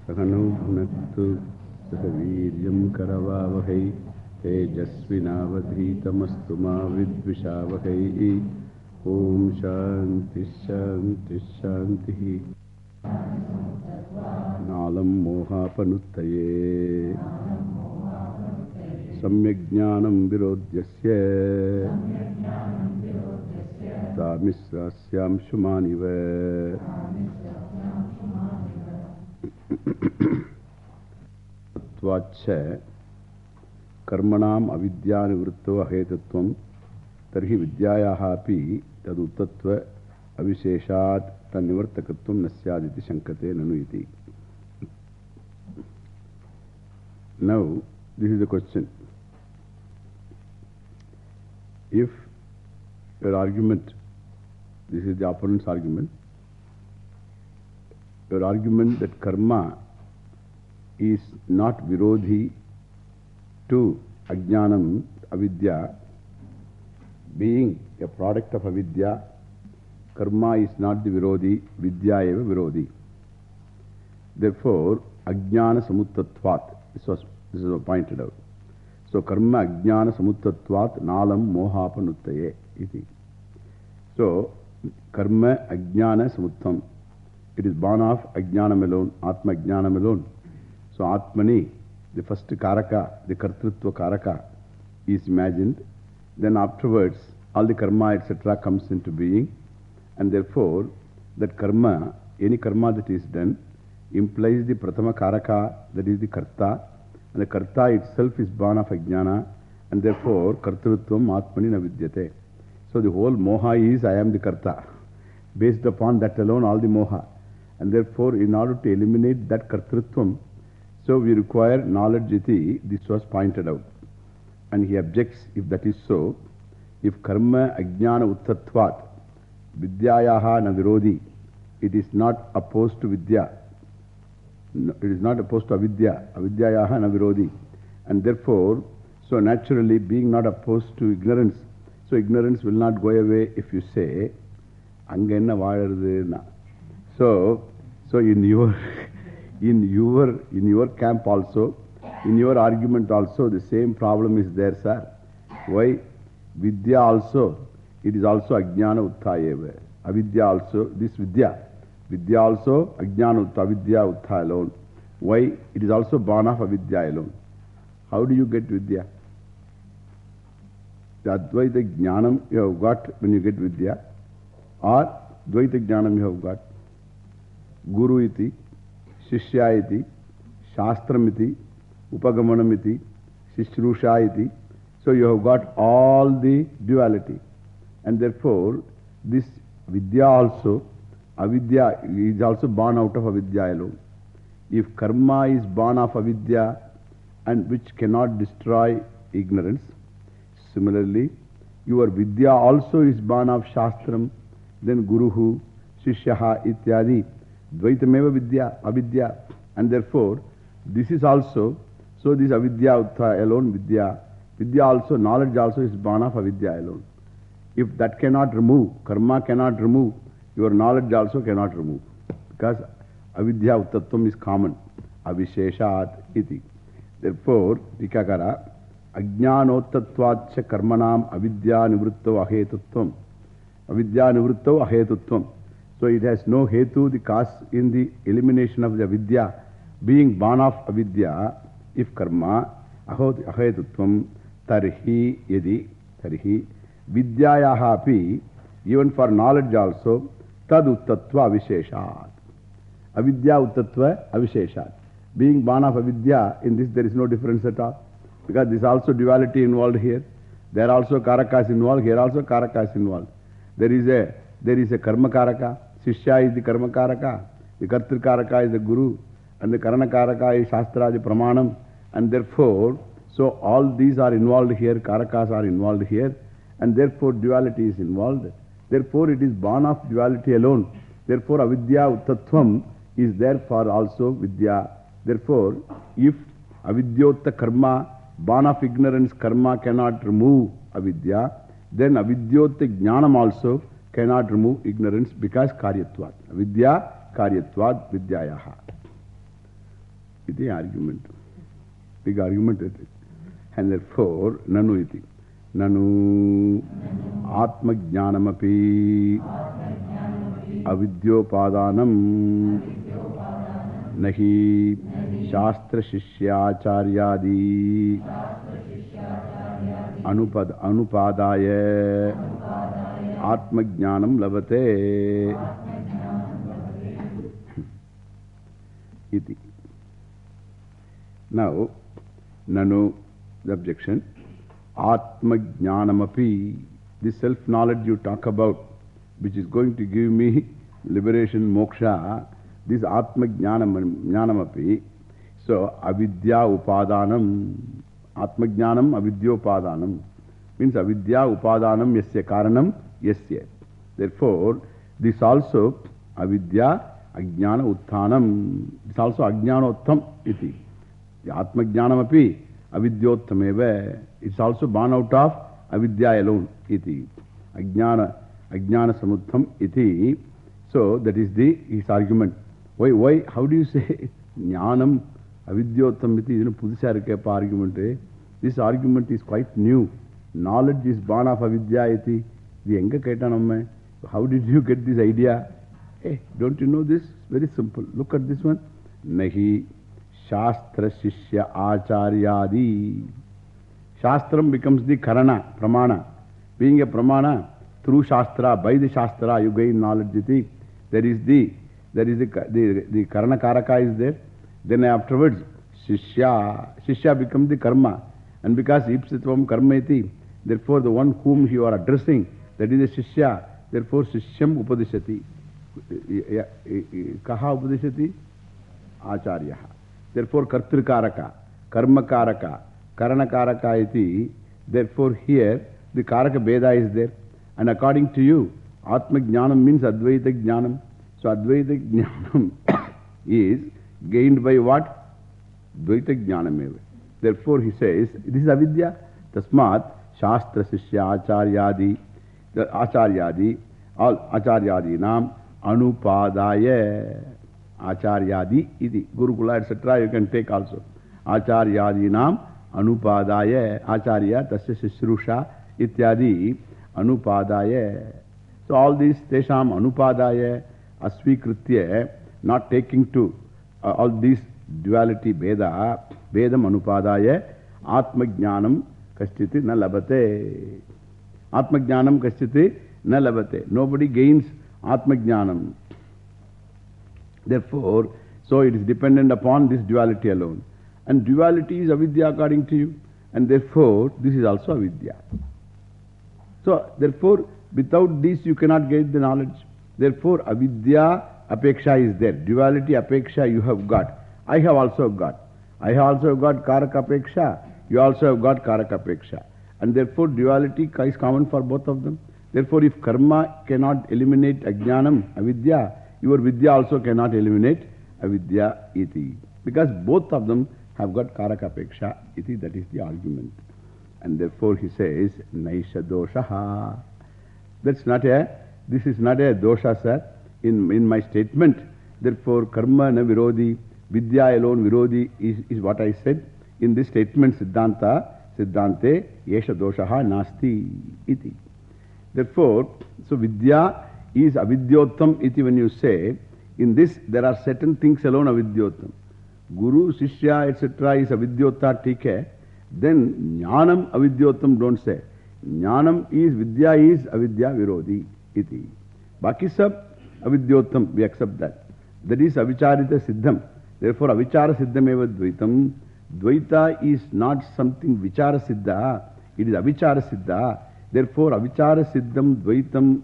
सखनु भुनक्तु सह वीर्यं करवावहै, तेजस्विनावधीतमस्तु मा विद्विषावहैः। ॐ शान्तिः शान्तिः नालं मोहापनुत्तये। सम्यग्ज्ञानं विरोध्यस्य। तामिस्रास्यां कर्मणाम् अविद्यानिवृत्तो अहेतुत्वं तर्हि विद्यायाः अपि तदुत्तत्व अविशेषात् तन्निवर्तकत्वं न स्यादिति शङ्कते ननु इति Now, this is the question. If your argument, this is the opponent's argument, your argument that karma is not virodhi to ajnanam, avidya, being a product of avidya, karma is not the virodhi, vidya eva virodhi. Therefore, ajnana samuttatvat, this was, this was pointed out. So, karma ajnana samuttatvat nalam mohapanuttaye iti. So, karma ajnana samuttam. It is born of ajnanam alone, atma ajnanam alone. So, atmani, the first karaka, the kartrutva karaka is imagined. Then afterwards, all the karma etc. comes into being. And therefore, that karma, any karma that is done, implies the pratama karaka, that is the karta. And the karta itself is born of ajnana. And therefore, kartrutvam atmani na vidyate. So the whole moha is I am the karta. Based upon that alone, all the moha. And therefore, in order to eliminate that kartrutvam, so we require knowledge iti, this was pointed out. And he objects, if that is so, if karma ajnana uttatvat, vidyayaha na virodhi, it is not opposed to vidya. No, it is not opposed to avidya, avidyayaha na virodhi. And therefore, so naturally being not opposed to ignorance, so ignorance will not go away if you say, அங்க என்ன வாழறதுன்னா. So, so in your, in your, in your camp also, in your argument also, the same problem is there, sir. Why? Vidya also, it is also Ajnana Uttha Avidya also, this Vidya. Vidya also, Ajnana Uttha, Avidya Uttha alone. Why? It is also born of Avidya alone. How do you get Vidya? The Advaita Jnanam you have got when you get Vidya, or Dvaita Jnanam you have got. Guru iti, Shishya iti, Shastram iti, Upagamanam iti, Shishrusha iti. So you have got all the duality. And therefore, this Vidya also, Avidya is also born out of Avidya alone. If karma is born of Avidya and which cannot destroy ignorance, similarly, your Vidya also is born of Shastram, then Guruhu, Shishyaha, Ityadi, Dvaitameva Vidya, Avidya. And therefore, this is also, so this Avidya Uttha alone, Vidya. Vidya also, knowledge also is born of Avidya alone. If that cannot remove, karma cannot remove, your knowledge also cannot remove. Because avidya uttatvam is common. Avisheshat iti. Therefore, Tikakara, ajnanottatvacha karmanam avidya nivruttau ahetutvam. Avidya nivruttau ahetutvam. So it has no hetu, the cause in the elimination of the avidya. Being born of avidya, if karma, ahetutvam, tarhi yadi, tarhi. Vidyayaha api, even for knowledge also, tad uttatva avisheshat. Avidya uttatva avisheshat. Being born of avidya, in this there is no difference at all. Because there is also duality involved here. There also karakas involved, here also karakas involved. There is a, there is a karma karaka. Shishya is the karma karaka. The kartri karaka is the guru. And the karana karaka is shastra, the pramanam. And therefore, so all these are involved here, karakas are involved here. And therefore duality is involved. Therefore it is born of duality alone. Therefore avidya uttatvam is there for also vidya. Therefore if avidyotta karma, born of ignorance karma cannot remove avidya, then avidyotta jnanam also cannot remove ignorance because karyatvat. Avidya karyatvat vidyayaha. iti argument. Big argument it is. And therefore, nanu iti. Nanu atma jnanamapi avidyopadanam nahi shastra shishyacharyaadi anupad, anupadaya atma jnanam lavate iti. Now, nanu, the objection, atma jnanamapi, this self-knowledge you talk about, which is going to give me liberation, moksha, this atma jnanam, jnanamapi, so avidya upadanam, atma jnanam avidya upadanam, means avidya upadanam yasya karanam yasya. Therefore, this also avidya Ajnana Utthanam. It's also Ajnana Uttam iti. The Atma Jnanam api avidyottameva. It's also born out of avidya alone iti. Ajnana, Ajnana Samuttham iti. So that is the his argument. Why, why, how do you say Jnanam avidyottam iti? This is Pudisarikapa argument. This argument is quite new. Knowledge is born of avidya iti. The enga ketanam. How did you get this idea? Hey, don't you know this? Very simple. Look at this one. Nahi Shastra Shishya Acharyadi. Shastram becomes the Karana, Pramana. Being a Pramana, through Shastra, by the Shastra, you gain knowledge. There is the, there is the, the, the Karana Karaka is there. Then afterwards, Shishya, Shishya becomes the Karma. And because Ipsitvam Karma iti, therefore the one whom you are addressing, that is a Shishya. Therefore, Shishyam Upadishati. Kaha Upadishati? Acharya. Therefore, Kartrikaraka, Karmakaraka, Karanakaraka iti. Therefore, here the Karaka Beda is there. And according to you, Atma Jnanam means Advaita Jnanam. So, Advaita Jnanam is gained by what? Dvaita Jnanam. Therefore, he says, this is Avidya. Tasmat, Shastra Sishya Acharyadi, also. Acharyadi nam Anupadaya Acharya Tasya Shishrusha Ityadi Anupadaya. So all these Tesham Anupadaya Asvikritya not taking to uh, all these duality Veda Vedam Anupadaya Atma Jnanam Kashchiti na labate. Atma Jnanam na labate. Nobody gains Atma. Therefore, so it is dependent upon this duality alone. And duality is avidya according to you. And therefore, this is also avidya. So, therefore, without this you cannot get the knowledge. Therefore, avidya apeksha is there. Duality apeksha you have got. I have also got. I have also got karaka apeksha. You also have got karaka apeksha. And therefore, duality is common for both of them. Therefore, if karma cannot eliminate ajnanam, avidya, your vidya also cannot eliminate avidya iti. Because both of them have got karakapeksha iti, that is the argument. And therefore he says, naisha doshaha. That's not a, this is not a dosha, sir. In, in my statement, therefore karma na virodhi, vidya alone virodhi is, is what I said. In this statement, siddhanta, siddhante, yesha doshaha nasti iti. Therefore, so Vidya is avidyottam iti when you say, in this there are certain things alone avidyottam. Guru, Sishya, etc. is avidyotta tike. Then Jnanam avidyottam don't say. Jnanam is, Vidya is avidya virodhi iti. Baki sab avidyottam, we accept that. That is avicharita siddham. Therefore, avichara siddham eva dvaitam. Dvaita is not something vichara siddha, it is avichara siddha. Therefore, avichara siddham dvaitam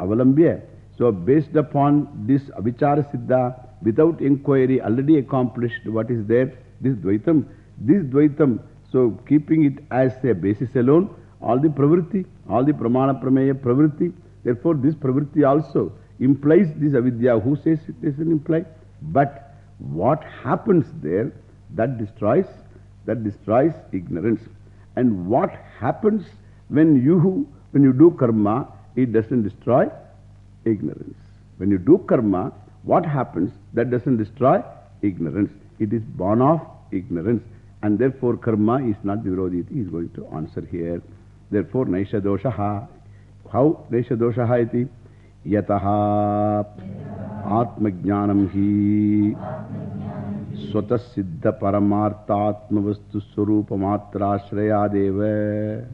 avalambya. So, based upon this avichara siddha, without inquiry, already accomplished what is there, this dvaitam, this dvaitam, so keeping it as a basis alone, all the pravritti, all the pramana prameya pravritti, therefore this pravritti also implies this avidya. Who says it doesn't imply? But what happens there, that destroys, that destroys ignorance. And what happens when you, when you do karma, it doesn't destroy ignorance. When you do karma, what happens? That doesn't destroy ignorance. It is born of ignorance. And therefore karma is not virodhiti. He is going to answer here. Therefore, naisha doshaha. How naisha doshaha iti? Yataha Atmajnanam Hi Swatasiddha Paramartha Atmavastu Swarupa Matra Ashraya Deva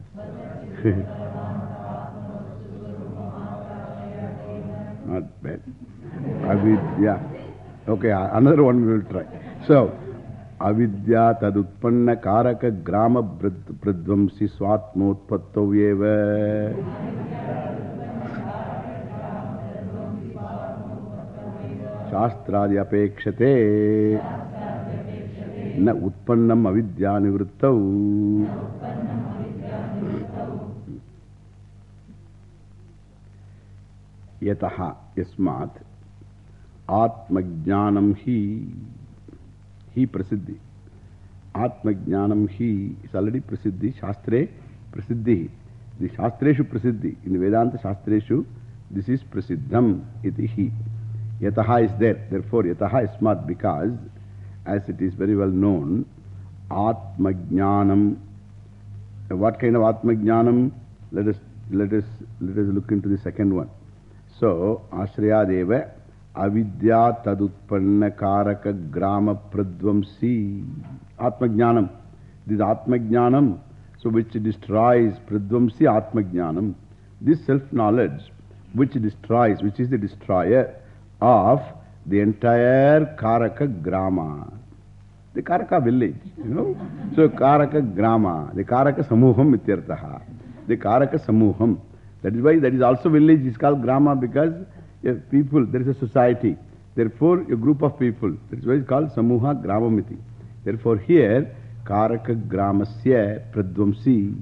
Not bad. Avid, yeah. Okay, another one we will try. So, अविद्या तदुत्पन्न कारक ग्राम प्रध्वंसी स्वात्मोत्पत्तव्येव शास्त्राद्यपेक्षते न उत्पन्नम अविद्यावृत्त यतः यस्मात् आत्मज्ञानम ही ही प्रसिद्धि। आत्मज्ञानम he is already प्रसिद्धि, शास्त्रे प्रसिद्धि। शास्त्रु प्रसिद्धि इन वेदांत शास्त्रेषु दिस इज़ प्रसिद्धम इति ही। Yataha is there. Therefore, yataha yasmat because, as it is very well known, Atmajnanam. Uh, what kind of Atmajnanam? Let us, let us, let us look into the second one. So, Ashraya Deva Avidya Tadutpanna Karaka Grama Pradvamsi. Atmajnanam. This Atmajnanam, so which destroys Pradvamsi Atmajnanam. This self knowledge which destroys, which is the destroyer of the entire Karaka Grama. The Karaka village, you know. So Karaka Grama, the Karaka Samuham Mityartaha. The Karaka Samuham. That is why that is also village is called Grama because people, there is a society. Therefore, a group of people. That is why it's called Samuha Gramamiti. Therefore, here, Karaka Gramasya Pradvamsi.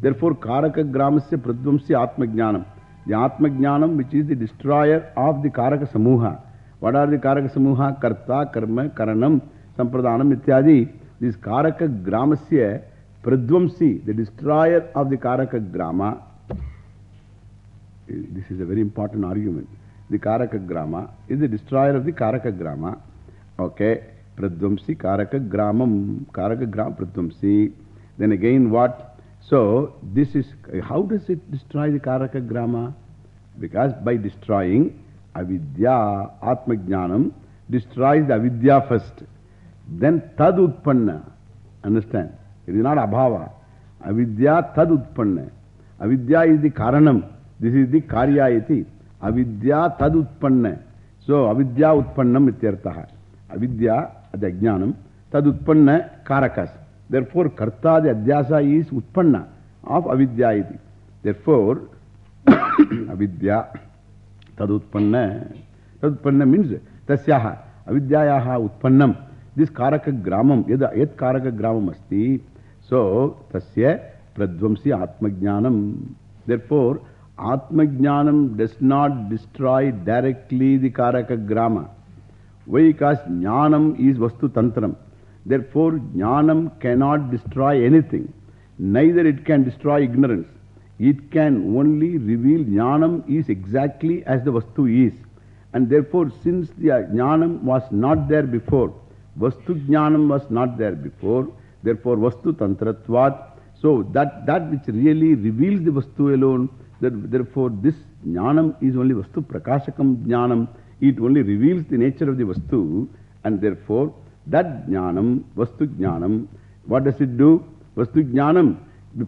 Therefore, Karaka Gramasya Pradvamsi Atmajnanam. The Atma Jnanam, which is the destroyer of the Karaka Samuha. What are the Karaka Samuha? Karta, Karma, Karanam, Sampradhanam, Ityadi. This Karaka Gramasya, Pradvamsi, the destroyer of the Karaka Grama. This is a very important argument. The Karaka Grama is the destroyer of the Karaka Grama. Okay. Pradvamsi, Karaka Gramam, Karaka Gram, Pradvamsi. Then again what? So, this is, how does it destroy the Karaka Grama? Because by destroying avidya, atmajnanam, destroys the avidya first. Then tad utpanna. Understand? It is not abhava. Avidya tad utpanna. Avidya is the karanam. This is the karya iti. Avidya tad utpanna. So, avidya utpannam ityartaha. Avidya, the ajnanam, tad utpanna karakas. Therefore, karta, the adhyasa is utpanna of avidya iti. Therefore, avidya tadutpanna. Tadutpanna means tasyaha. Avidyayaha utpannam. This karaka gramam, yad, yad karaka gramam asti. So, tasya pradvamsi atmajnanam. Therefore, atmajnanam does not destroy directly the karaka grama. Why? Because jnanam is vastu tantram. Therefore, Jnanam cannot destroy anything. Neither it can destroy ignorance. It can only reveal Jnanam is exactly as the Vastu is. And therefore, since the Jnanam was not there before, Vastu Jnanam was not there before, therefore Vastu Tantratvat. So that, that which really reveals the Vastu alone, that therefore this Jnanam is only Vastu Prakashakam Jnanam. It only reveals the nature of the Vastu and therefore That jnanam, vastu jnanam, what does it do? Vastu jnanam.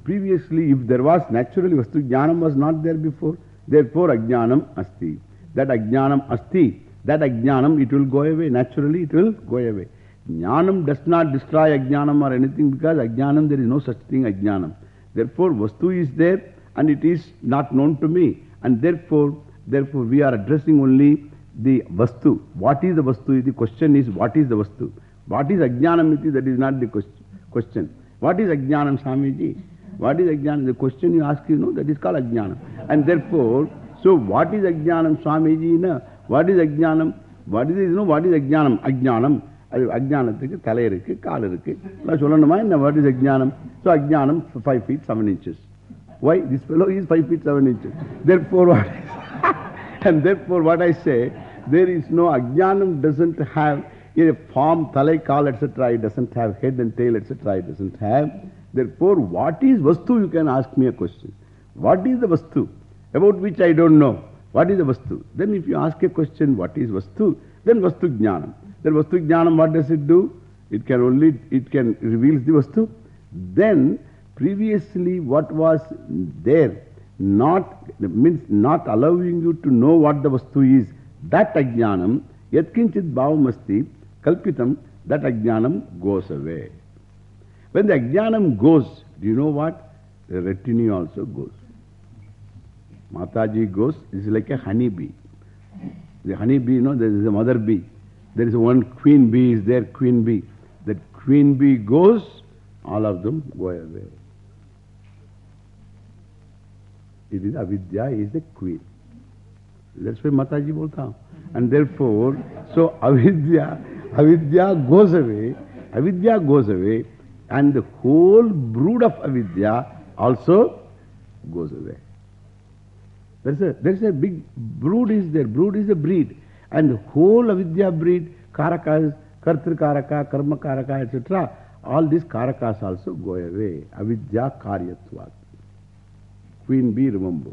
Previously, if there was naturally vastu jnanam was not there before, therefore ajnanam asti. That ajnanam asti, that ajnanam, it will go away. Naturally, it will go away. Jnanam does not destroy ajnanam or anything because ajnanam, there is no such thing ajnanam. Therefore, vastu is there and it is not known to me. And therefore, therefore we are addressing only the vastu. What is the vastu? The question is, what is the vastu? What is Ajnanamiti? That is not the question. What is Ajnanam, Swamiji? What is Ajnanam? The question you ask, you know, that is called Ajnanam. And therefore, so what is Ajnanam, Swamiji? No? What is Ajnanam? What is, you know, what is Ajnanam? Ajnanam. அஜ்ஞானத்துக்கு தலை இருக்கு கால் இருக்கு நான் சொல்லணுமா என்ன what is அஜ்ஞானம் so அஜ்ஞானம் five feet seven inches why this fellow is five feet seven inches there four what and therefore what I say, there is no ajnanam doesn't have a form, talai, kal, etc. It doesn't have head and tail, etc. It doesn't have. Therefore, what is Vastu? You can ask me a question. What is the Vastu? About which I don't know. What is the Vastu? Then if you ask a question, what is Vastu? Then Vastu Jnanam. Then Vastu Jnanam, what does it do? It can only, it can reveal the Vastu. Then, previously what was there, not, means not allowing you to know what the Vastu is, that Ajnanam, Yatkinchit Bhavamasti, Kalpitam, that Ajnanam goes away. When the Ajnanam goes, do you know what? The retinue also goes. Mataji goes, is like a honey bee. The honey bee, you know, there is a mother bee. There is one queen bee, is there, queen bee. That queen bee goes, all of them go away. It is Avidya is the queen. That's why Mataji bolta. And therefore, so Avidya, Avidya goes away, Avidya goes away, and the whole brood of Avidya also goes away. There's a, there's a big brood is there. Brood is a breed. And the whole Avidya breed, Karakas, Kartri Karaka, Karma Karaka, etc. All these Karakas also go away. Avidya Karyatvat. Queen bee, remember.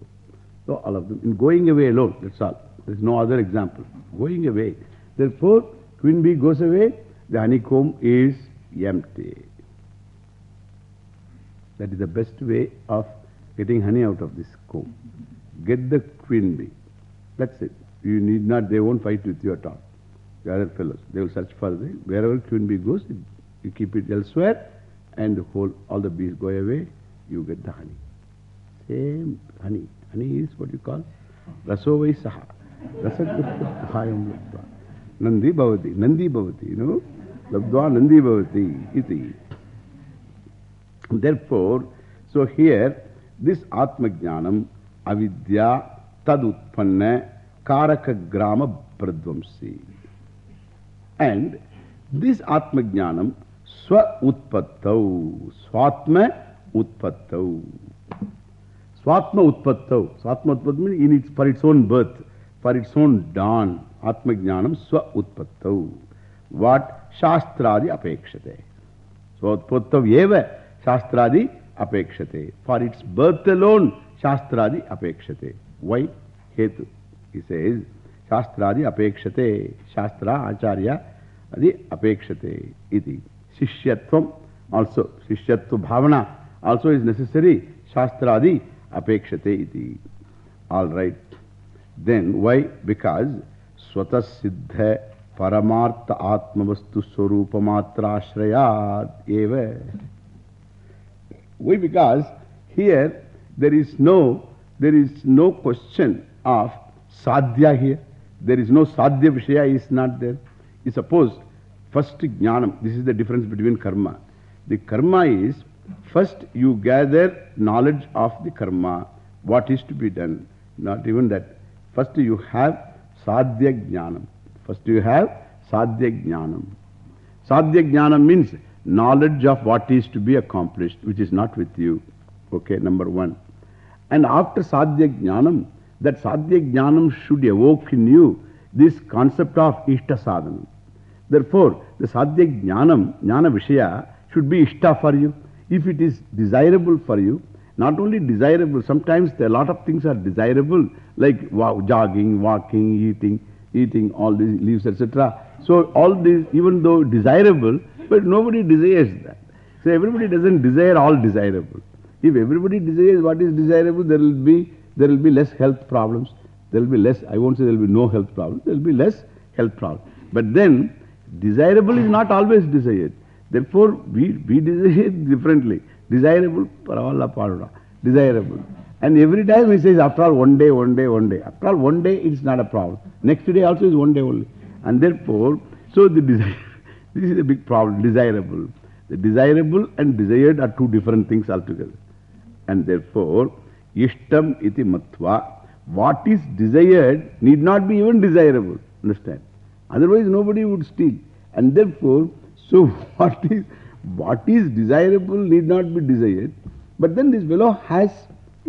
So all of them. In going away alone, that's all. There's no other example. Going away. Therefore, queen bee goes away, the honeycomb is empty. That is the best way of getting honey out of this comb. Get the queen bee. That's it. You need not, they won't fight with you at all. The other fellows, they will search for the, wherever queen bee goes, you keep it elsewhere, and the whole, all the bees go away, you get the honey. Same honey. Honey is what you call Rasovai Saha. Rasagurpahayam Labdva. Nandi भवती नंदी भवती, no? लब्ध्वा नंदी भवती इति। Therefore so here this आत्मज्ञानम अविद्या तदुत्पन्न कारक ग्राम प्रध्वंसी एंड दिस आत्मज्ञानम स्व उत्पत्तौ स्वात्म उत्पत्तौ स्वात्म उत्पत्तौ स्वात्म उत्पत्ति in its for its own birth for its own don For its birth alone, Shastradi apekshate. Why? Hetu. He says, Shastradi apekshate. Shastra, Acharya, adi apekshate. Iti. Shishyatvam also. Shishyatva bhavana also is necessary. Shastradi apekshate iti. All right. Then why? Because स्वतः सिद्ध परमार्थ आत्मवस्तु स्वरूप मात्राश्रयाद we because here there is no there is no question of साध्या here there is no साध्य विषय is not there is suppose first ज्ञान this is the difference between कर्म द कर्म is first you gather knowledge of the कर्म what is to be done not even that first you have sadhya jnanam. First you have sadhya jnanam. Sadhya jnanam means knowledge of what is to be accomplished, which is not with you. Okay, number one. And after Sadhya Jnanam, that Sadhya Jnanam should evoke in you this concept of Ishta Sadhanam. Therefore, the Sadhya Jnanam, Jnana Vishaya, should be Ishta for you. If it is desirable for you, not only desirable, sometimes a lot of things are desirable, like jogging, walking, eating, eating all these leaves, etc. So, all these, even though desirable, but nobody desires that. So, everybody doesn't desire all desirable. If everybody desires what is desirable, there will be, there will be less health problems. There will be less, I won't say there will be no health problems, there will be less health problems. But then, desirable is not always desired. Therefore, we, we desire differently. Desirable, paravalla parada. Desirable. And every time he says, after all, one day, one day, one day. After all, one day, it's not a problem. Next day also is one day only. And therefore, so the desire, this is a big problem, desirable. The desirable and desired are two different things altogether. And therefore, ishtam iti matva, what is desired need not be even desirable. Understand? Otherwise, nobody would steal. And therefore, so what is, what is desirable need not be desired. But then this fellow has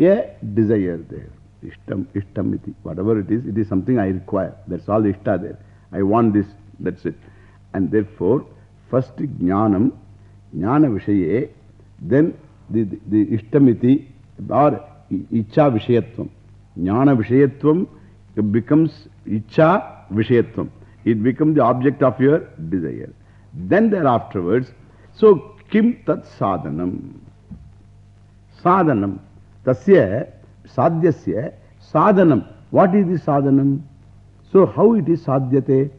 a desire there. Ishtam, ishtam iti. Whatever it is, it is something I require. That's all ishta there. I want this. That's it. And therefore, first jnanam, jnana vishaye, then the, the, the ishtamiti or icha vishayatvam. Jnana vishayatvam becomes icha vishayatvam. It becomes the object of your desire. Then thereafterwards, so kim tat sadhanam. Sadhanam. Tasya sadhyasya sadhanam. What is the sadhanam? So how it is sadhyate?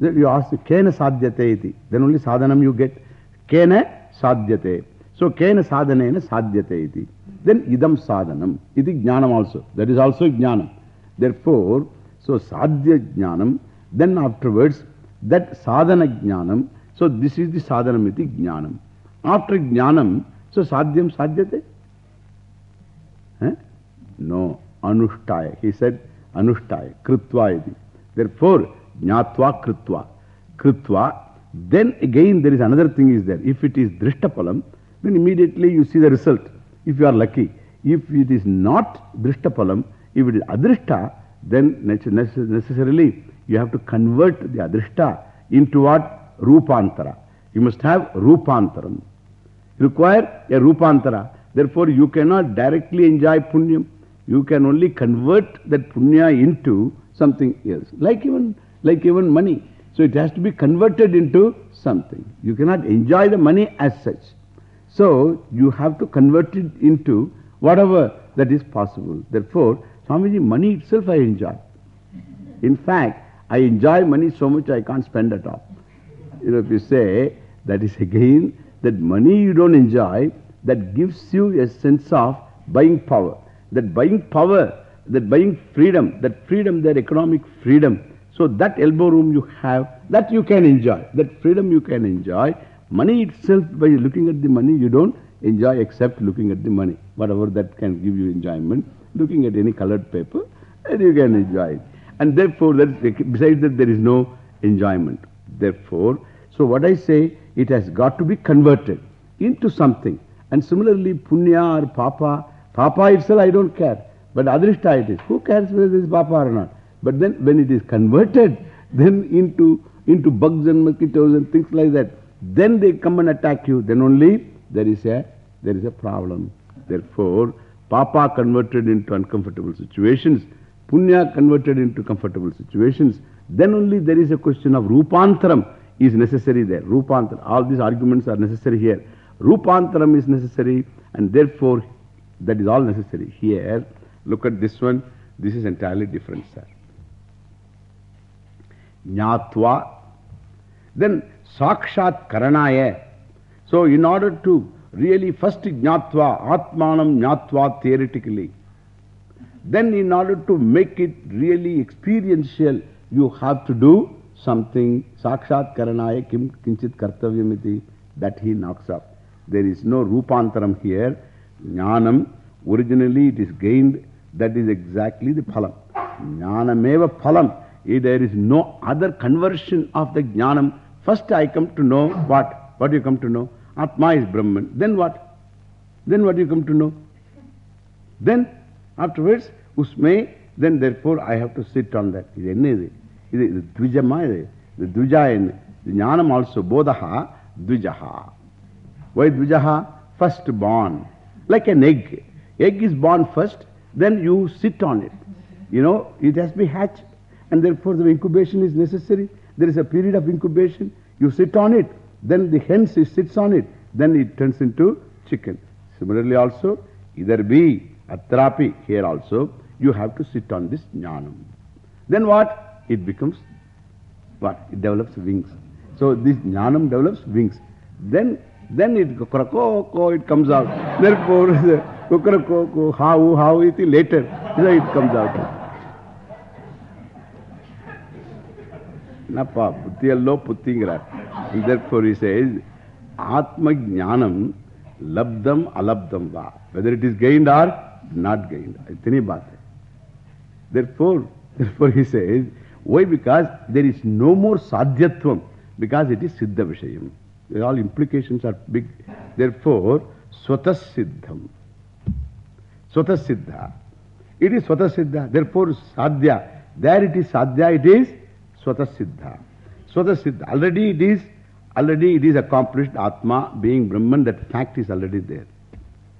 You ask, kena sadhyate iti. Then only sadhanam you get. Kena sadhyate. So kena sadhanena sadhyate iti. Then idam sadhanam. Iti jnanam also. That is also jnanam. Therefore, so sadhya jnanam. Then afterwards, that sadhana jnanam. So this is the sadhanam iti jnanam. After jnanam, so sadhyam sadhyate? Eh? No. Anushtaya. He said Anushtaya. Kritva iti. Therefore, Jnatva Kritva. Kritva. Then again there is another thing is there. If it is Drishtapalam, then immediately you see the result. If you are lucky. If it is not Drishtapalam, if it is Adrishta, then necessarily you have to convert the Adrishta into what? Rupantara. You must have Rupantaram. You require a Rupantara. Therefore, you cannot directly enjoy Punyam. You can only convert that Punya into something else. Like even, like even money. So it has to be converted into something. You cannot enjoy the money as such. So you have to convert it into whatever that is possible. Therefore, Swamiji, money itself I enjoy. In fact, I enjoy money so much I can't spend at all. You know, if you say that is again that money you don't enjoy, that gives you a sense of buying power. That buying power, that buying freedom, that freedom, that economic freedom. So that elbow room you have, that you can enjoy. That freedom you can enjoy. Money itself, by looking at the money, you don't enjoy except looking at the money. Whatever that can give you enjoyment. Looking at any colored paper, and you can enjoy it. And therefore, that, besides that, there is no enjoyment. Therefore, so what I say, it has got to be converted into something. And similarly, punya or papa, papa itself I don't care. But adrishta it is. Who cares whether it is papa or not? But then when it is converted, then into, into bugs and mosquitoes and things like that, then they come and attack you. Then only there is a, there is a problem. Therefore, papa converted into uncomfortable situations, punya converted into comfortable situations, then only there is a question of rupantaram is necessary there. Rupantaram. All these arguments are necessary here. Rupantaram is necessary and therefore that is all necessary. Here, look at this one. This is entirely different, sir. Jnatva. Then Sakshat Karanaya. So in order to really first Jnatva, Atmanam Jnatva theoretically. Then in order to make it really experiential, you have to do something. Sakshat Karanaya Kim Kinchit Kartavyamiti. That he knocks up. There is no Rupantaram here. Jnanam, originally it is gained. That is exactly the phalam. Jnanameva phalam. Eh, there is no other conversion of the jnanam. First I come to know what? What do you come to know? Atma is Brahman. Then what? Then what do you come to know? Then afterwards, Usme, then therefore I have to sit on that. This is the Dvijama, the Dvija, the Jnanam also, Bodhaha, Dvijaha. Why? First born. Like an egg. Egg is born first, then you sit on it. You know, it has to be hatched. And therefore the incubation is necessary. There is a period of incubation. You sit on it. Then the hen sits on it. Then it turns into chicken. Similarly also, either be atrapi here also, you have to sit on this jnanam. Then what? It becomes what? It develops wings. So this jnanam develops wings. Then then it kukrako, it comes out. Therefore, kukrako, how, how, it later, so it comes out. Therefore he says, Atma jnanam labdam alabdam va. Whether it is gained or not gained. Itni baat. Therefore, therefore he says, why? Because there is no more sadhyatvam. Because it is siddha vishayam. All implications are big. Therefore, swatas siddham. Swatas siddha. It is swatas siddha. Therefore, sadhya. There it is sadhya, it is swatas siddha. Swata Siddha. Already it is, already it is accomplished. Atma being Brahman, that fact is already there.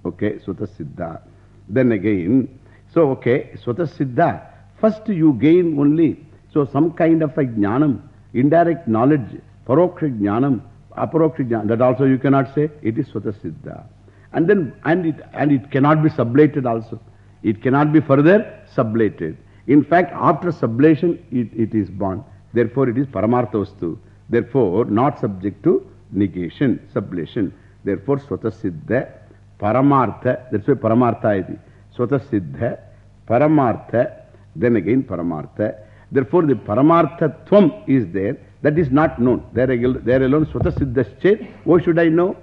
Okay, Swata Siddha. Then again, so okay, Swata Siddha. First you gain only, so some kind of a jnanam, indirect knowledge, paroksha jnanam, aparoksha jnanam, that also you cannot say, it is Swata Siddha. And then, and it, and it cannot be sublated also. It cannot be further sublated. In fact, after sublation, it, it is born. Therefore, it is Paramartha Vastu. Therefore, not subject to negation, sublation. Therefore, Swata Siddha, Paramartha, that's why Paramartha is. Swata Siddha, Paramartha, then again Paramartha. Therefore, the Paramartha Tvam is there. That is not known. There, alone, Swata Siddha Why should I know?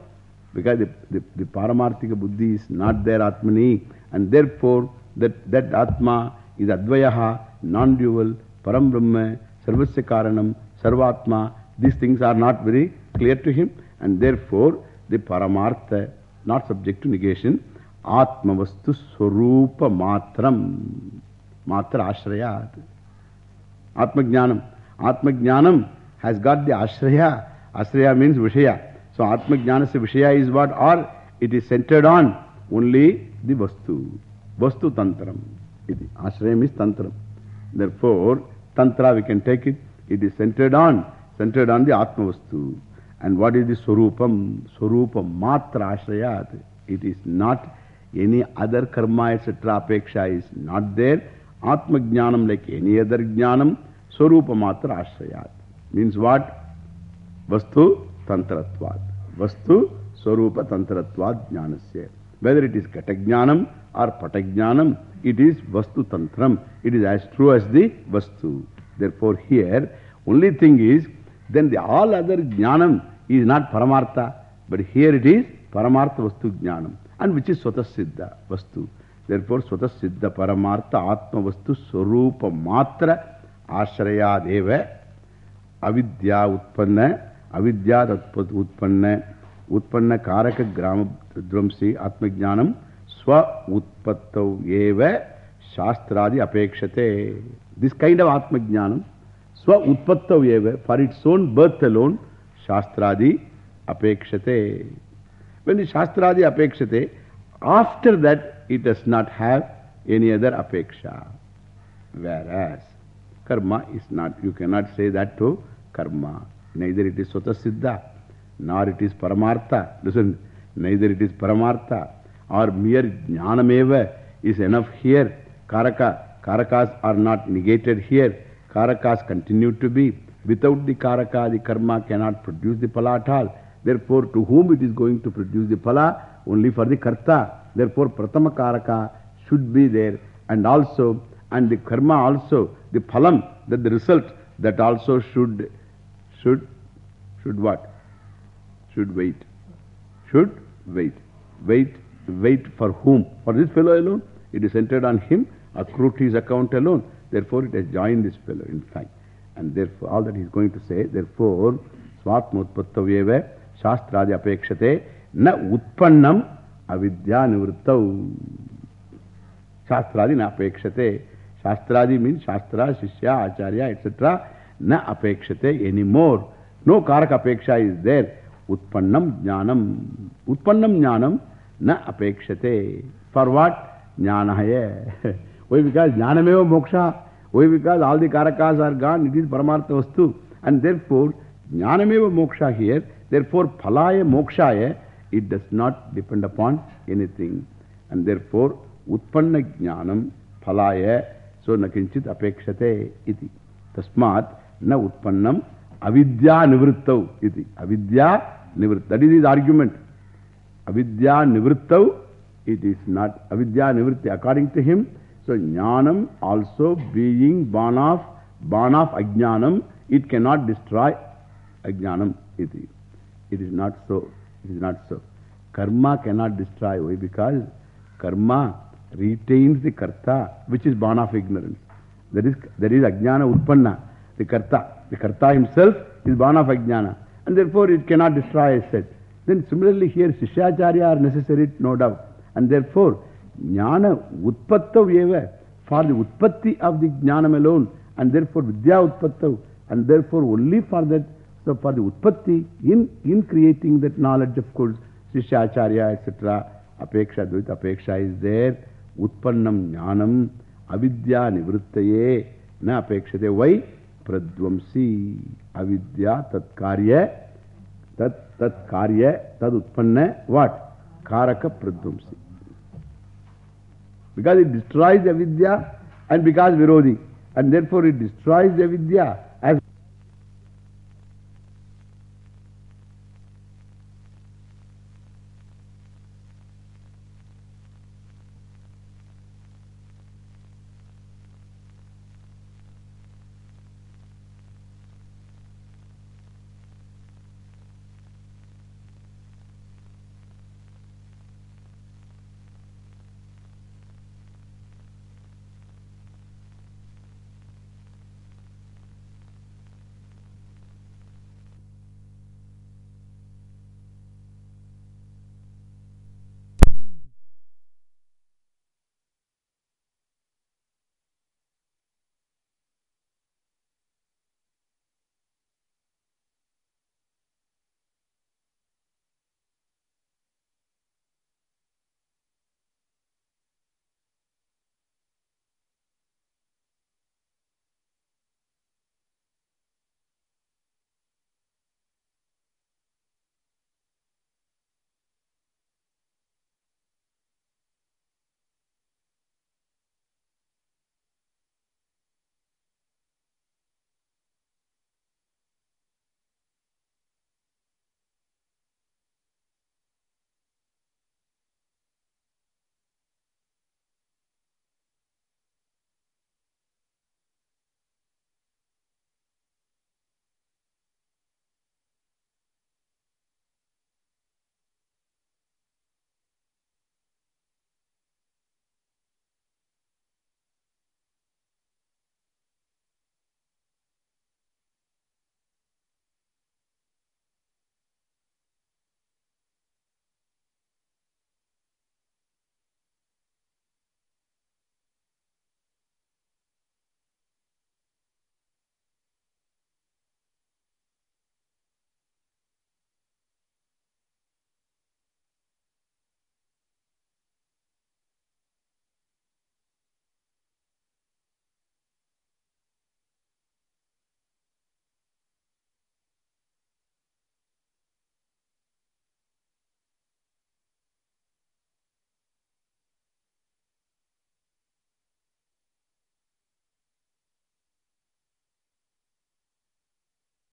Because the, the, the Paramarthika Buddhi is not there, Atmani. And therefore, that, that Atma is Advayaha, non-dual, Param Brahma, Sarvasya Karanam, Sarvatma. These things are not very clear to him. And therefore, the Paramartha, not subject to negation, Vishaya. So Atma Jnanasya Vishaya is what? Or it is centered on only the Vastu. Vastu Tantram. Ashrayam is Tantram. Therefore, Tantra we can take it. It is centered on, centered on the Atma Vastu. And what is the Swarupam? Swarupam Matra Ashrayat. It is not any other karma, etc. Apeksha is not there. Atma Jnanam like any other Jnanam. Swarupa Matra Ashrayat. Means what? Vastu Tantratvat. Vastu Swarupa Tantratvat Jnanasya. Whether it is Katagjanam or Patagjanam, it is Vastu Tantram. It is as true as the Vastu. Therefore, here, only thing is, then the all other Jnanam is not Paramartha, but here it is Paramartha Vastu Jnanam, and which is Swata Siddha Vastu. Therefore, Swata Siddha Paramartha Atma Vastu Swarupa Matra Ashraya Deva Avidya Utpanna Avidya Utpanna Utpanna Karaka Grama Dvamsi Atmajnanam Swa Utpattav Eva Shastradi Apekshate. This kind of Atmajnanam Swa Utpattav Eva for its own birth alone Shastradi Apekshate. When the Shastradi Apekshate, after that it does not have any other Apeksha. Whereas Karma is not, you cannot say that to Karma. Neither it is Siddha, nor it is Paramartha. Listen, neither it is Paramartha or mere Jnanameva is enough here. Karaka, Karakas are not negated here. Karakas continue to be. Without the Karaka, the Karma cannot produce the Phala at. Therefore, to whom it is going to produce the Phala? Only for the Karta. Therefore, Pratama Karaka should be there. And also, and the Karma also, the Phalam, that the result, that also should, should, should what? Should wait. Should wait. Wait, wait for whom? For this fellow alone. It is centered on him, accrued his account alone. Therefore, it has joined this fellow, in fact. And therefore, all that he is going to say, therefore, Swatma Utpattavyeva Shastradi Apekshate Na Utpannam Avidya Nivrittav. Shastradi Na Apekshate. Shastradi means Shastra, Shishya, Acharya, etc. Na Apekshate anymore. No Karaka Apeksha is there. Utpannam Jnanam. Utpannam Jnanam Na Apekshate. For what? Jnanahaya. Why? Because Jnanameva Moksha. Why? Because all the Karakas are gone. It is Paramartha Vastu. And therefore, Jnanameva Moksha here. Therefore, Phalaya Mokshaya, it does not depend upon anything. And therefore, Utpanna Jnanam Phalaya. So, Nakinchit Apekshate iti. Tasmat na Utpannam Avidya Nivrittav iti. Avidya Nivrittav. That is his argument. Avidya Nivrittav, it is not Avidya Nivritti. According to him, so Jnanam also being born of, born of Ajnanam, it cannot destroy Ajnanam iti. It is not so. It is not so. Karma cannot destroy. Why? Because karma retains the karta, which is born of ignorance. That is, that is Ajnana Utpanna, the karta. The karta himself is born of Ajnana. And therefore it cannot destroy, said. Then similarly here, Sishyacharya are necessary, no doubt. And therefore, Jnana Utpattav eva, for the Utpatti of the Jnanam alone, and therefore Vidya Utpattav, And therefore, only for that, so for the Utpatti, in, in creating that knowledge, of course, Sishacharya, etc., Apeksha, Dvaita Apeksha is there. Utpannam Jnanam, Avidya Nivrittaye, Na Apekshate. Why? Pradvamsi, Avidya Tat Karya, Tat, tat Karya, Tad Utpanna, what? Karaka Pradvamsi. Because it destroys avidya and because Virodhi. And therefore it destroys avidya